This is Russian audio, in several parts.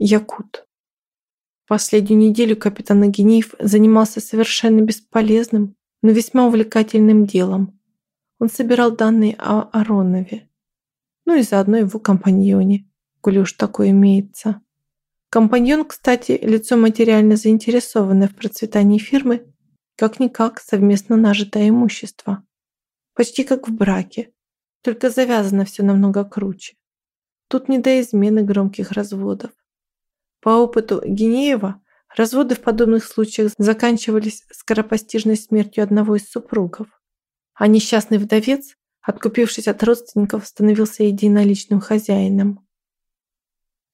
Якут. Последнюю неделю капитан Агинеев занимался совершенно бесполезным, но весьма увлекательным делом. Он собирал данные о Аронове, ну и заодно его компаньоне, коли уж такое имеется. Компаньон, кстати, лицо материально заинтересованное в процветании фирмы, как-никак совместно нажитое имущество. Почти как в браке, только завязано все намного круче. Тут не до измены громких разводов. По опыту Гинеева, разводы в подобных случаях заканчивались скоропостижной смертью одного из супругов, а несчастный вдовец, откупившись от родственников, становился единоличным хозяином.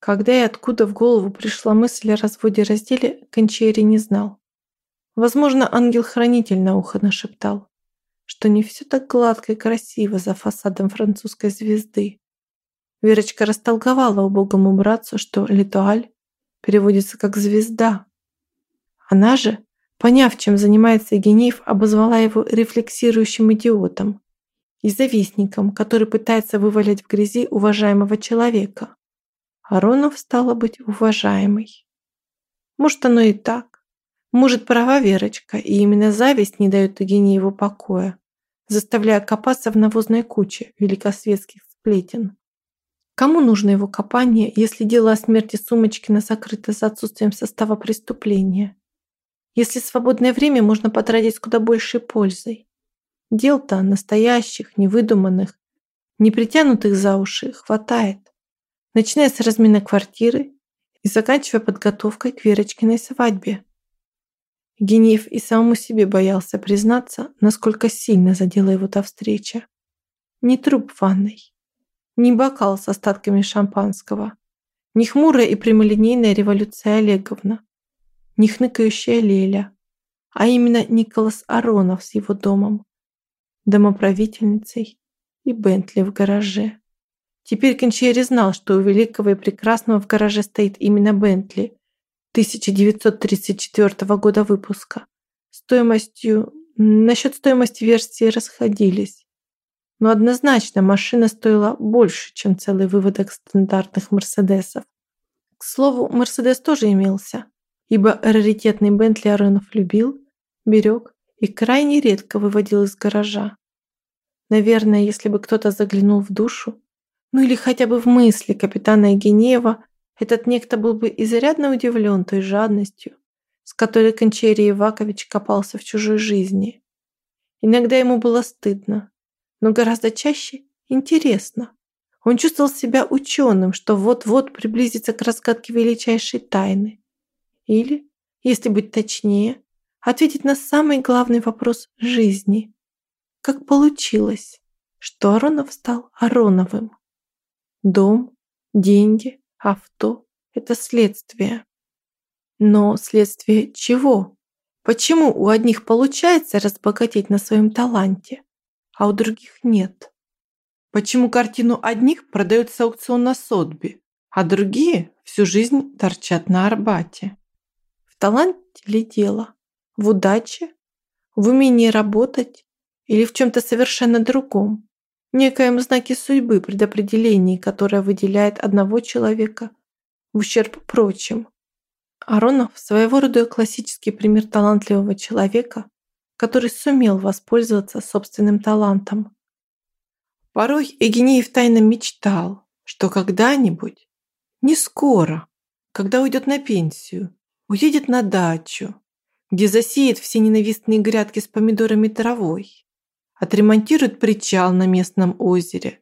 Когда и откуда в голову пришла мысль о разводе-разделе, Кончери не знал. Возможно, ангел-хранитель на ухо нашептал, что не все так гладко и красиво за фасадом французской звезды. Верочка растолковала убогому братцу, что «литуаль» переводится как «звезда». Она же, поняв, чем занимается Генеев, обозвала его рефлексирующим идиотом и завистником, который пытается вывалить в грязи уважаемого человека. Аронов стала быть уважаемой. Может, оно и так. Может, права Верочка, и именно зависть не дает Евгению покоя, заставляя копаться в навозной куче великосветских сплетен. Кому нужно его копание, если дело о смерти Сумочкина закрыто за отсутствием состава преступления? Если свободное время можно потратить с куда большей пользой? Дел-то настоящих, невыдуманных, не притянутых за уши хватает. Начиная с размена квартиры и заканчивая подготовкой к Верочкиной свадьбе. Генеев и самому себе боялся признаться, насколько сильно задела его та встреча. Не труп в ванной, не бокал с остатками шампанского, не хмурая и прямолинейная революция Олеговна, не хныкающая Леля, а именно Николас Аронов с его домом, домоправительницей и Бентли в гараже. Теперь Кончери знал, что у великого и прекрасного в гараже стоит именно Бентли 1934 года выпуска. Стоимостью... Насчет стоимости версии расходились но однозначно машина стоила больше, чем целый выводок стандартных Мерседесов. К слову, Мерседес тоже имелся, ибо раритетный Бентли Аронов любил, берег и крайне редко выводил из гаража. Наверное, если бы кто-то заглянул в душу, ну или хотя бы в мысли капитана Евгенеева, этот некто был бы изрядно удивлен той жадностью, с которой Кончерий Ивакович копался в чужой жизни. Иногда ему было стыдно, но гораздо чаще интересно. Он чувствовал себя ученым, что вот-вот приблизится к разгадке величайшей тайны. Или, если быть точнее, ответить на самый главный вопрос жизни. Как получилось, что Аронов стал Ароновым? Дом, деньги, авто – это следствие. Но следствие чего? Почему у одних получается разбогатеть на своем таланте, а у других нет? Почему картину одних продают с аукциона Сотби, а другие всю жизнь торчат на Арбате? В таланте ли дело? В удаче? В умении работать? Или в чем-то совершенно другом? Некоем знаке судьбы, предопределении, которое выделяет одного человека в ущерб прочим. Аронов – своего рода классический пример талантливого человека, который сумел воспользоваться собственным талантом. Порой Эгинеев тайно мечтал, что когда-нибудь, не скоро, когда уйдет на пенсию, уедет на дачу, где засеет все ненавистные грядки с помидорами травой, отремонтирует причал на местном озере,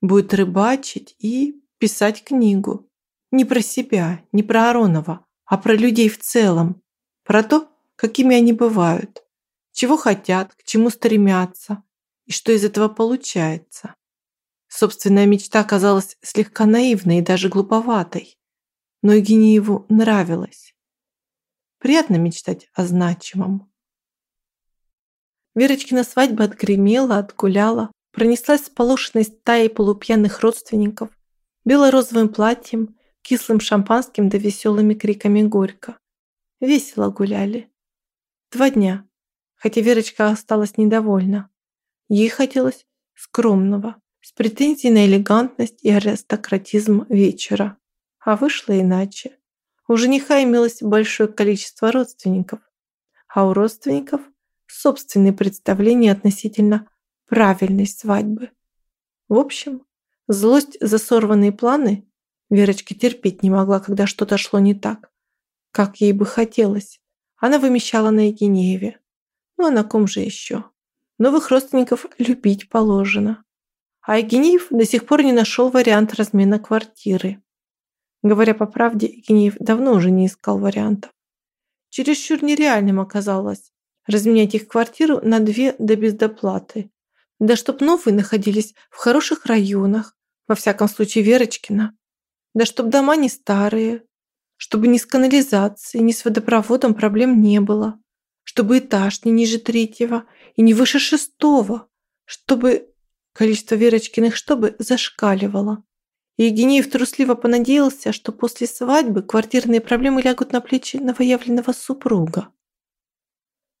будет рыбачить и писать книгу. Не про себя, не про Аронова, а про людей в целом, про то, какими они бывают, чего хотят, к чему стремятся и что из этого получается. Собственная мечта казалась слегка наивной и даже глуповатой, но Евгениеву нравилось. Приятно мечтать о значимом. Верочкина свадьба отгремела, отгуляла, пронеслась с полошенной стаей полупьяных родственников, бело-розовым платьем, кислым шампанским да веселыми криками горько. Весело гуляли. Два дня, хотя Верочка осталась недовольна. Ей хотелось скромного, с претензией на элегантность и аристократизм вечера. А вышло иначе. У жениха имелось большое количество родственников, а у родственников собственные представления относительно правильной свадьбы. В общем, злость за сорванные планы Верочка терпеть не могла, когда что-то шло не так, как ей бы хотелось. Она вымещала на Евгенееве. Ну а на ком же еще? Новых родственников любить положено. А Евгенеев до сих пор не нашел вариант размена квартиры. Говоря по правде, Евгенеев давно уже не искал вариантов. Чересчур нереальным оказалось разменять их квартиру на две да без доплаты. Да чтоб новые находились в хороших районах, во всяком случае Верочкина. Да чтоб дома не старые, чтобы ни с канализацией, ни с водопроводом проблем не было, чтобы этаж не ниже третьего и не выше шестого, чтобы количество Верочкиных чтобы зашкаливало. И Евгенеев трусливо понадеялся, что после свадьбы квартирные проблемы лягут на плечи новоявленного супруга.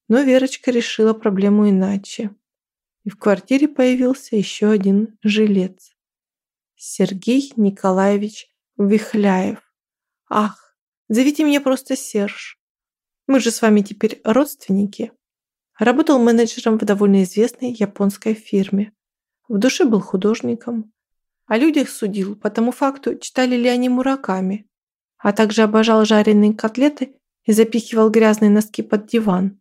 Но Верочка решила проблему иначе. И в квартире появился еще один жилец. Сергей Николаевич Вихляев. Ах, зовите меня просто Серж. Мы же с вами теперь родственники. Работал менеджером в довольно известной японской фирме. В душе был художником. О людях судил по тому факту, читали ли они Мураками, а также обожал жареные котлеты и запихивал грязные носки под диван.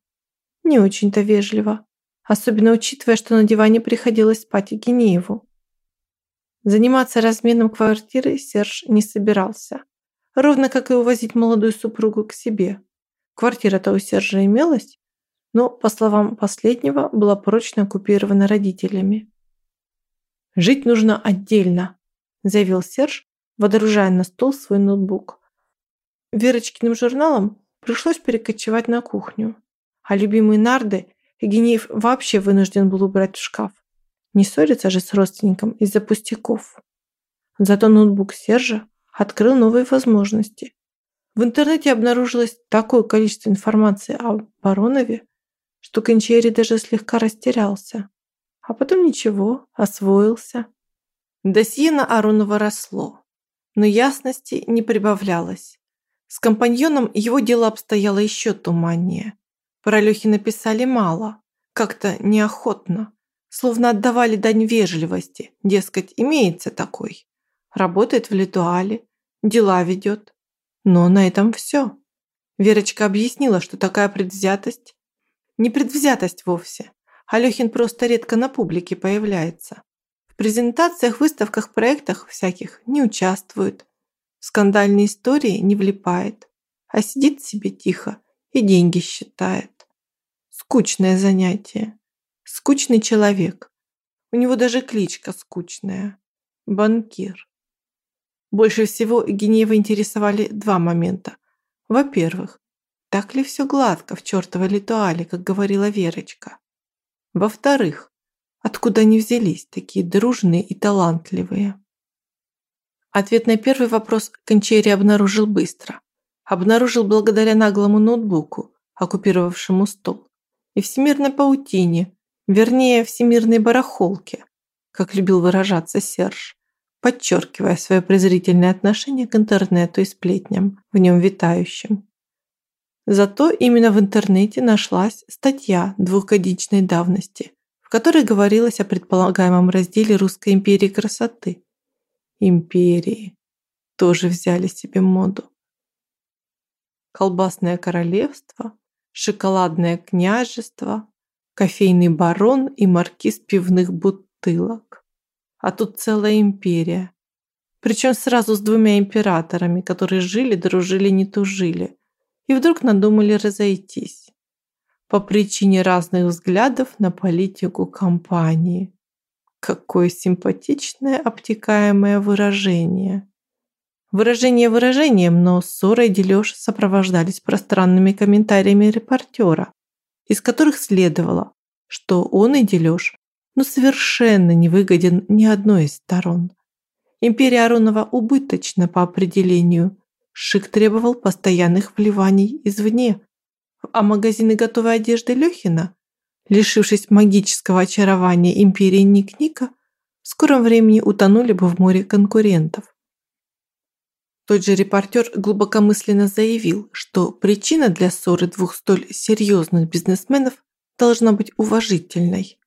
Не очень-то вежливо, особенно учитывая, что на диване приходилось спать Евгенееву. Заниматься разменом квартиры Серж не собирался, ровно как и увозить молодую супругу к себе. Квартира-то у Сержа имелась, но, по словам последнего, была прочно оккупирована родителями. «Жить нужно отдельно», – заявил Серж, водружая на стол свой ноутбук. Верочкиным журналом пришлось перекочевать на кухню а любимые нарды Евгенеев вообще вынужден был убрать в шкаф. Не ссориться же с родственником из-за пустяков. Зато ноутбук Сержа открыл новые возможности. В интернете обнаружилось такое количество информации о Баронове, что Кончери даже слегка растерялся. А потом ничего, освоился. Досье на Аронова росло, но ясности не прибавлялось. С компаньоном его дело обстояло еще туманнее. Про Лёхи написали мало, как-то неохотно, словно отдавали дань вежливости, дескать, имеется такой. Работает в Литуале, дела ведет. Но на этом все. Верочка объяснила, что такая предвзятость не предвзятость вовсе. Алёхин просто редко на публике появляется. В презентациях, выставках, проектах всяких не участвует. В скандальные истории не влипает. А сидит себе тихо и деньги считает. Скучное занятие. Скучный человек. У него даже кличка скучная. Банкир. Больше всего Генеева интересовали два момента. Во-первых, так ли все гладко в чертовой литуале, как говорила Верочка? Во-вторых, откуда они взялись, такие дружные и талантливые? Ответ на первый вопрос Кончери обнаружил быстро обнаружил благодаря наглому ноутбуку, оккупировавшему стол, и всемирной паутине, вернее, всемирной барахолке, как любил выражаться Серж, подчеркивая свое презрительное отношение к интернету и сплетням, в нем витающим. Зато именно в интернете нашлась статья двухгодичной давности, в которой говорилось о предполагаемом разделе Русской империи красоты. Империи тоже взяли себе моду колбасное королевство, шоколадное княжество, кофейный барон и маркиз пивных бутылок. А тут целая империя. Причем сразу с двумя императорами, которые жили, дружили, не тужили. И вдруг надумали разойтись. По причине разных взглядов на политику компании. Какое симпатичное обтекаемое выражение. Выражение выражением, но ссора и дележ сопровождались пространными комментариями репортера, из которых следовало, что он и дележ, но совершенно не выгоден ни одной из сторон. Империя Аронова убыточна по определению. Шик требовал постоянных вливаний извне. А магазины готовой одежды Лехина, лишившись магического очарования империи Ник-Ника, в скором времени утонули бы в море конкурентов. Тот же репортер глубокомысленно заявил, что причина для ссоры двух столь серьезных бизнесменов должна быть уважительной.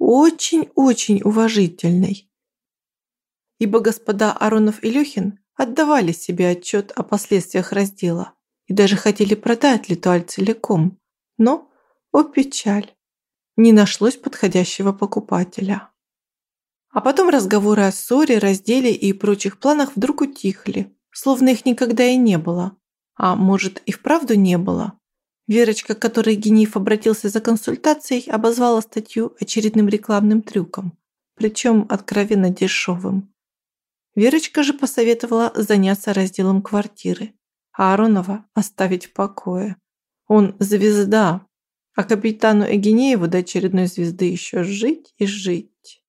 Очень-очень уважительной. Ибо господа Аронов и Лехин отдавали себе отчет о последствиях раздела и даже хотели продать Литуаль целиком. Но, о печаль, не нашлось подходящего покупателя. А потом разговоры о ссоре, разделе и прочих планах вдруг утихли, словно их никогда и не было. А может и вправду не было. Верочка, к которой Гениф обратился за консультацией, обозвала статью очередным рекламным трюком, причем откровенно дешевым. Верочка же посоветовала заняться разделом квартиры, а Аронова оставить в покое. Он звезда, а капитану Эгинееву до очередной звезды еще жить и жить.